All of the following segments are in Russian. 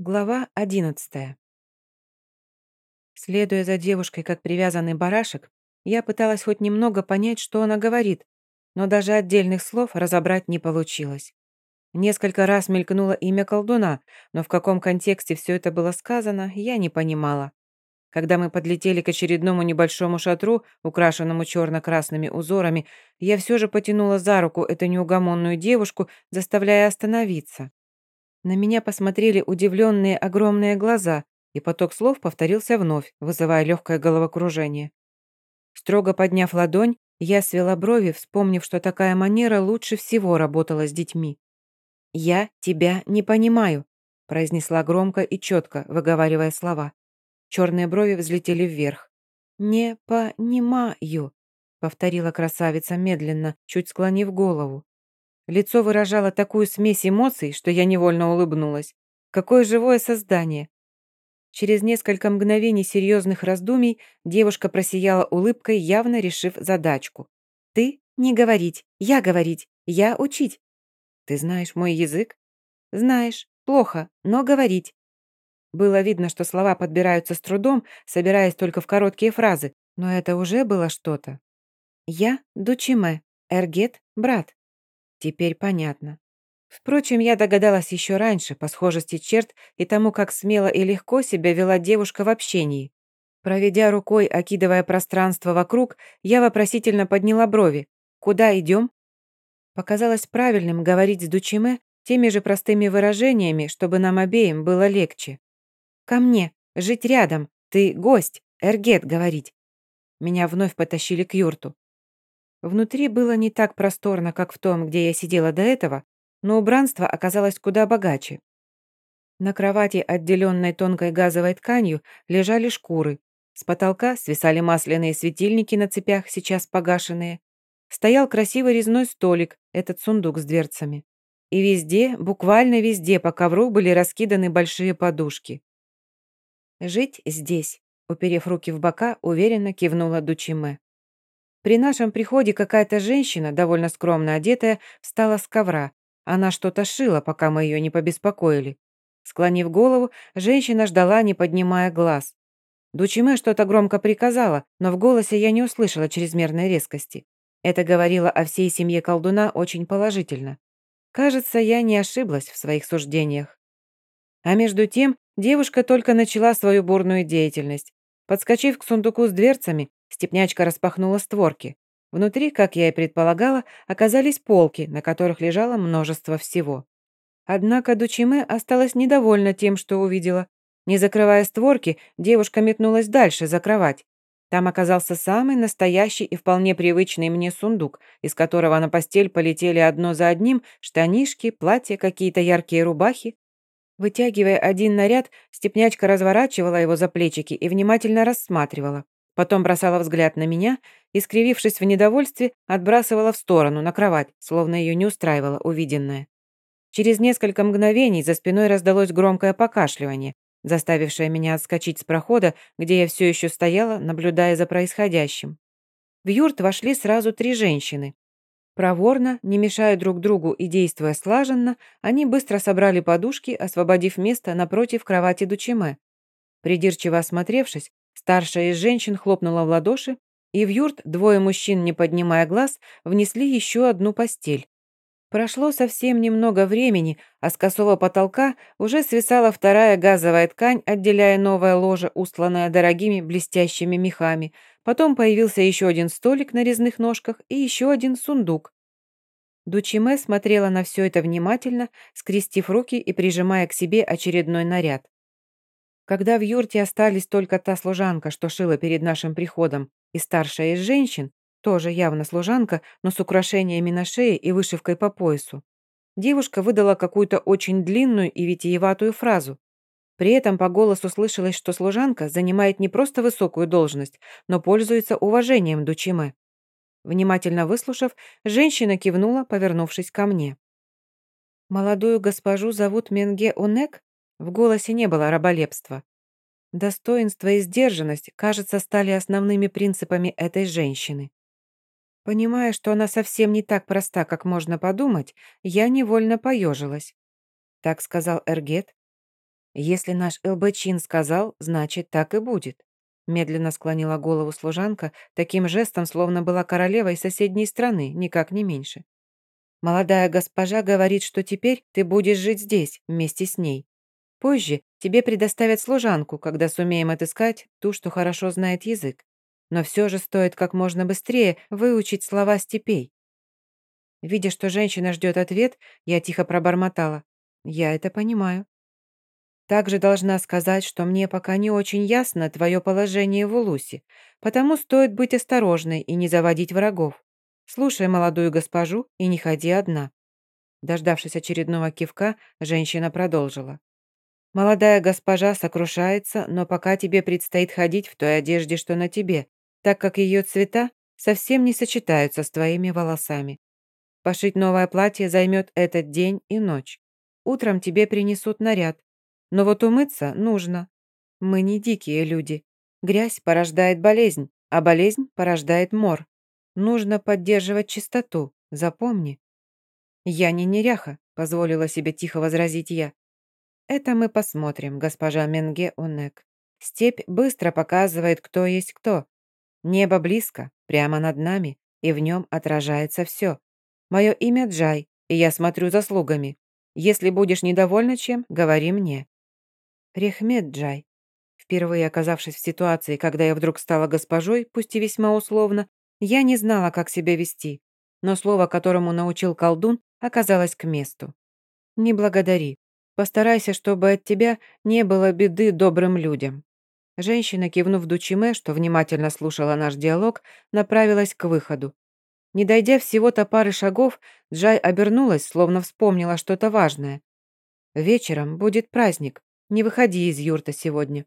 Глава одиннадцатая. Следуя за девушкой, как привязанный барашек, я пыталась хоть немного понять, что она говорит, но даже отдельных слов разобрать не получилось. Несколько раз мелькнуло имя колдуна, но в каком контексте все это было сказано, я не понимала. Когда мы подлетели к очередному небольшому шатру, украшенному черно-красными узорами, я все же потянула за руку эту неугомонную девушку, заставляя остановиться. На меня посмотрели удивленные огромные глаза, и поток слов повторился вновь, вызывая легкое головокружение. Строго подняв ладонь, я свела брови, вспомнив, что такая манера лучше всего работала с детьми. «Я тебя не понимаю», – произнесла громко и четко, выговаривая слова. Черные брови взлетели вверх. «Не понимаю», – повторила красавица медленно, чуть склонив голову. Лицо выражало такую смесь эмоций, что я невольно улыбнулась. Какое живое создание! Через несколько мгновений серьезных раздумий девушка просияла улыбкой, явно решив задачку. «Ты не говорить, я говорить, я учить». «Ты знаешь мой язык?» «Знаешь, плохо, но говорить». Было видно, что слова подбираются с трудом, собираясь только в короткие фразы, но это уже было что-то. «Я Дучиме, Эргет, брат». Теперь понятно. Впрочем, я догадалась еще раньше по схожести черт и тому, как смело и легко себя вела девушка в общении. Проведя рукой, окидывая пространство вокруг, я вопросительно подняла брови. «Куда идем?» Показалось правильным говорить с Дучиме теми же простыми выражениями, чтобы нам обеим было легче. «Ко мне, жить рядом, ты гость, Эргет говорить». Меня вновь потащили к юрту. Внутри было не так просторно, как в том, где я сидела до этого, но убранство оказалось куда богаче. На кровати, отделенной тонкой газовой тканью, лежали шкуры. С потолка свисали масляные светильники на цепях, сейчас погашенные. Стоял красивый резной столик, этот сундук с дверцами. И везде, буквально везде по ковру были раскиданы большие подушки. «Жить здесь», — уперев руки в бока, уверенно кивнула Дучиме. При нашем приходе какая-то женщина, довольно скромно одетая, встала с ковра. Она что-то шила, пока мы ее не побеспокоили. Склонив голову, женщина ждала, не поднимая глаз. Дучиме что-то громко приказала, но в голосе я не услышала чрезмерной резкости. Это говорило о всей семье колдуна очень положительно. Кажется, я не ошиблась в своих суждениях. А между тем, девушка только начала свою бурную деятельность. Подскочив к сундуку с дверцами, Степнячка распахнула створки. Внутри, как я и предполагала, оказались полки, на которых лежало множество всего. Однако Дучиме осталась недовольна тем, что увидела. Не закрывая створки, девушка метнулась дальше, за кровать. Там оказался самый настоящий и вполне привычный мне сундук, из которого на постель полетели одно за одним штанишки, платья, какие-то яркие рубахи. Вытягивая один наряд, степнячка разворачивала его за плечики и внимательно рассматривала. Потом бросала взгляд на меня и, скривившись в недовольстве, отбрасывала в сторону, на кровать, словно ее не устраивало увиденное. Через несколько мгновений за спиной раздалось громкое покашливание, заставившее меня отскочить с прохода, где я все еще стояла, наблюдая за происходящим. В юрт вошли сразу три женщины. Проворно, не мешая друг другу и действуя слаженно, они быстро собрали подушки, освободив место напротив кровати Дучиме. Придирчиво осмотревшись, Старшая из женщин хлопнула в ладоши, и в юрт двое мужчин, не поднимая глаз, внесли еще одну постель. Прошло совсем немного времени, а с косого потолка уже свисала вторая газовая ткань, отделяя новое ложе, устланное дорогими блестящими мехами. Потом появился еще один столик на резных ножках и еще один сундук. Дучиме смотрела на все это внимательно, скрестив руки и прижимая к себе очередной наряд. Когда в юрте остались только та служанка, что шила перед нашим приходом, и старшая из женщин, тоже явно служанка, но с украшениями на шее и вышивкой по поясу, девушка выдала какую-то очень длинную и витиеватую фразу. При этом по голосу слышалось, что служанка занимает не просто высокую должность, но пользуется уважением Дучиме. Внимательно выслушав, женщина кивнула, повернувшись ко мне. «Молодую госпожу зовут Менге Унек?» В голосе не было раболепства. Достоинство и сдержанность, кажется, стали основными принципами этой женщины. Понимая, что она совсем не так проста, как можно подумать, я невольно поежилась. Так сказал Эргет. Если наш Элбачин сказал, значит, так и будет. Медленно склонила голову служанка, таким жестом, словно была королевой соседней страны, никак не меньше. «Молодая госпожа говорит, что теперь ты будешь жить здесь, вместе с ней. Позже тебе предоставят служанку, когда сумеем отыскать ту, что хорошо знает язык. Но все же стоит как можно быстрее выучить слова степей». Видя, что женщина ждет ответ, я тихо пробормотала. «Я это понимаю». Также должна сказать, что мне пока не очень ясно твое положение в Улусе, потому стоит быть осторожной и не заводить врагов. Слушай молодую госпожу и не ходи одна». Дождавшись очередного кивка, женщина продолжила. «Молодая госпожа сокрушается, но пока тебе предстоит ходить в той одежде, что на тебе, так как ее цвета совсем не сочетаются с твоими волосами. Пошить новое платье займет этот день и ночь. Утром тебе принесут наряд, но вот умыться нужно. Мы не дикие люди. Грязь порождает болезнь, а болезнь порождает мор. Нужно поддерживать чистоту, запомни. Я не неряха, позволила себе тихо возразить я. Это мы посмотрим, госпожа Менге Онек. Степь быстро показывает, кто есть кто. Небо близко, прямо над нами, и в нем отражается все. Мое имя Джай, и я смотрю заслугами. Если будешь недовольна чем, говори мне. Рехмет Джай. Впервые оказавшись в ситуации, когда я вдруг стала госпожой, пусть и весьма условно, я не знала, как себя вести, но слово, которому научил колдун, оказалось к месту. «Не благодари. Постарайся, чтобы от тебя не было беды добрым людям». Женщина, кивнув Дучиме, что внимательно слушала наш диалог, направилась к выходу. Не дойдя всего-то пары шагов, Джай обернулась, словно вспомнила что-то важное. «Вечером будет праздник. Не выходи из юрта сегодня.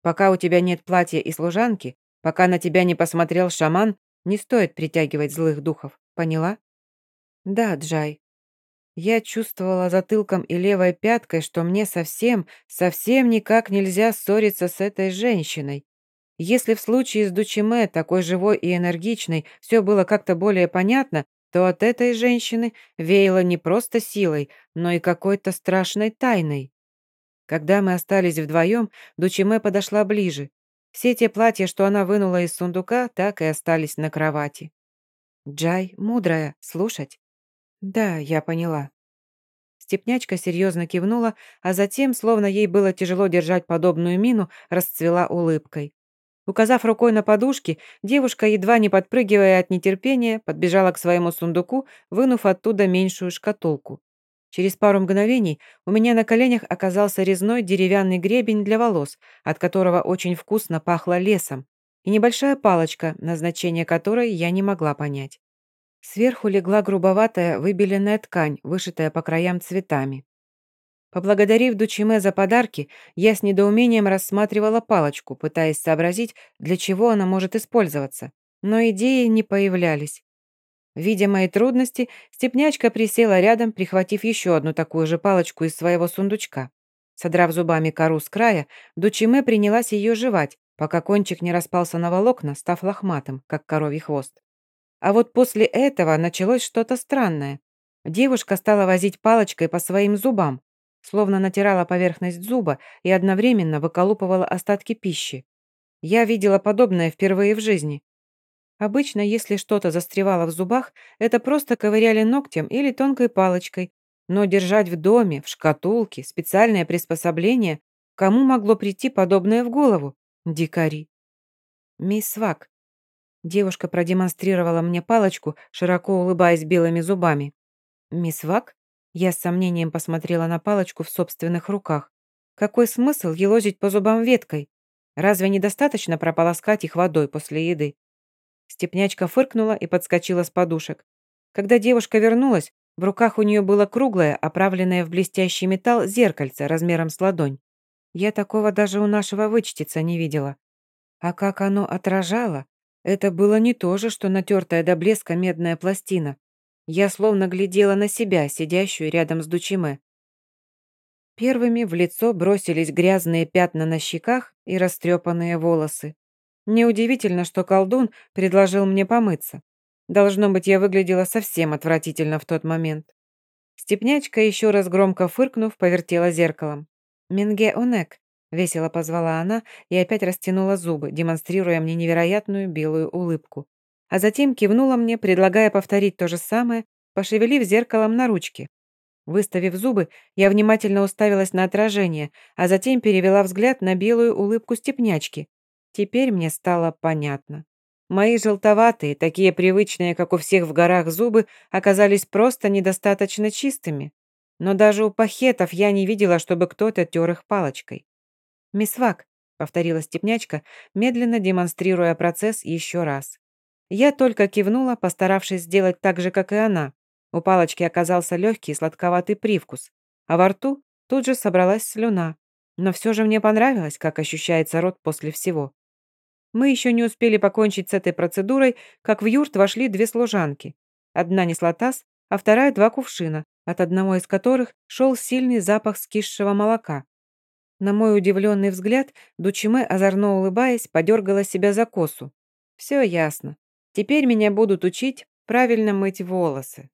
Пока у тебя нет платья и служанки, пока на тебя не посмотрел шаман, не стоит притягивать злых духов. Поняла? Да, Джай. Я чувствовала затылком и левой пяткой, что мне совсем, совсем никак нельзя ссориться с этой женщиной. Если в случае с Дучиме, такой живой и энергичной, все было как-то более понятно, то от этой женщины веяло не просто силой, но и какой-то страшной тайной. Когда мы остались вдвоем, Дучиме подошла ближе. Все те платья, что она вынула из сундука, так и остались на кровати. «Джай, мудрая, слушать?» «Да, я поняла». Степнячка серьезно кивнула, а затем, словно ей было тяжело держать подобную мину, расцвела улыбкой. Указав рукой на подушки, девушка, едва не подпрыгивая от нетерпения, подбежала к своему сундуку, вынув оттуда меньшую шкатулку. Через пару мгновений у меня на коленях оказался резной деревянный гребень для волос, от которого очень вкусно пахло лесом, и небольшая палочка, назначение которой я не могла понять. Сверху легла грубоватая выбеленная ткань, вышитая по краям цветами. Поблагодарив Дучиме за подарки, я с недоумением рассматривала палочку, пытаясь сообразить, для чего она может использоваться. Но идеи не появлялись. Видя мои трудности, степнячка присела рядом, прихватив еще одну такую же палочку из своего сундучка. Содрав зубами кору с края, Дучиме принялась ее жевать, пока кончик не распался на волокна, став лохматым, как коровий хвост. А вот после этого началось что-то странное. Девушка стала возить палочкой по своим зубам, словно натирала поверхность зуба и одновременно выколупывала остатки пищи. Я видела подобное впервые в жизни. Обычно, если что-то застревало в зубах, это просто ковыряли ногтем или тонкой палочкой. Но держать в доме, в шкатулке, специальное приспособление, кому могло прийти подобное в голову? Дикари. Мисс Вак. Девушка продемонстрировала мне палочку, широко улыбаясь белыми зубами. Мисс Вак? Я с сомнением посмотрела на палочку в собственных руках. Какой смысл елозить по зубам веткой? Разве недостаточно прополоскать их водой после еды? Степнячка фыркнула и подскочила с подушек. Когда девушка вернулась, в руках у нее было круглое, оправленное в блестящий металл зеркальце размером с ладонь. Я такого даже у нашего вычтица не видела. А как оно отражало? Это было не то же, что натертая до блеска медная пластина. Я словно глядела на себя, сидящую рядом с Дучиме. Первыми в лицо бросились грязные пятна на щеках и растрепанные волосы. Неудивительно, что колдун предложил мне помыться. Должно быть, я выглядела совсем отвратительно в тот момент. Степнячка, еще раз громко фыркнув, повертела зеркалом. «Минге Онек», — весело позвала она и опять растянула зубы, демонстрируя мне невероятную белую улыбку. А затем кивнула мне, предлагая повторить то же самое, пошевелив зеркалом на ручке. Выставив зубы, я внимательно уставилась на отражение, а затем перевела взгляд на белую улыбку степнячки. Теперь мне стало понятно. Мои желтоватые, такие привычные, как у всех в горах, зубы оказались просто недостаточно чистыми. Но даже у пахетов я не видела, чтобы кто-то тер их палочкой. «Мисвак», — повторила степнячка, медленно демонстрируя процесс еще раз. Я только кивнула, постаравшись сделать так же, как и она. У палочки оказался легкий сладковатый привкус, а во рту тут же собралась слюна. Но все же мне понравилось, как ощущается рот после всего. Мы еще не успели покончить с этой процедурой, как в юрт вошли две служанки. Одна несла таз, а вторая два кувшина, от одного из которых шел сильный запах скисшего молока. На мой удивленный взгляд, Дучиме, озорно улыбаясь, подергала себя за косу. Все ясно. Теперь меня будут учить правильно мыть волосы.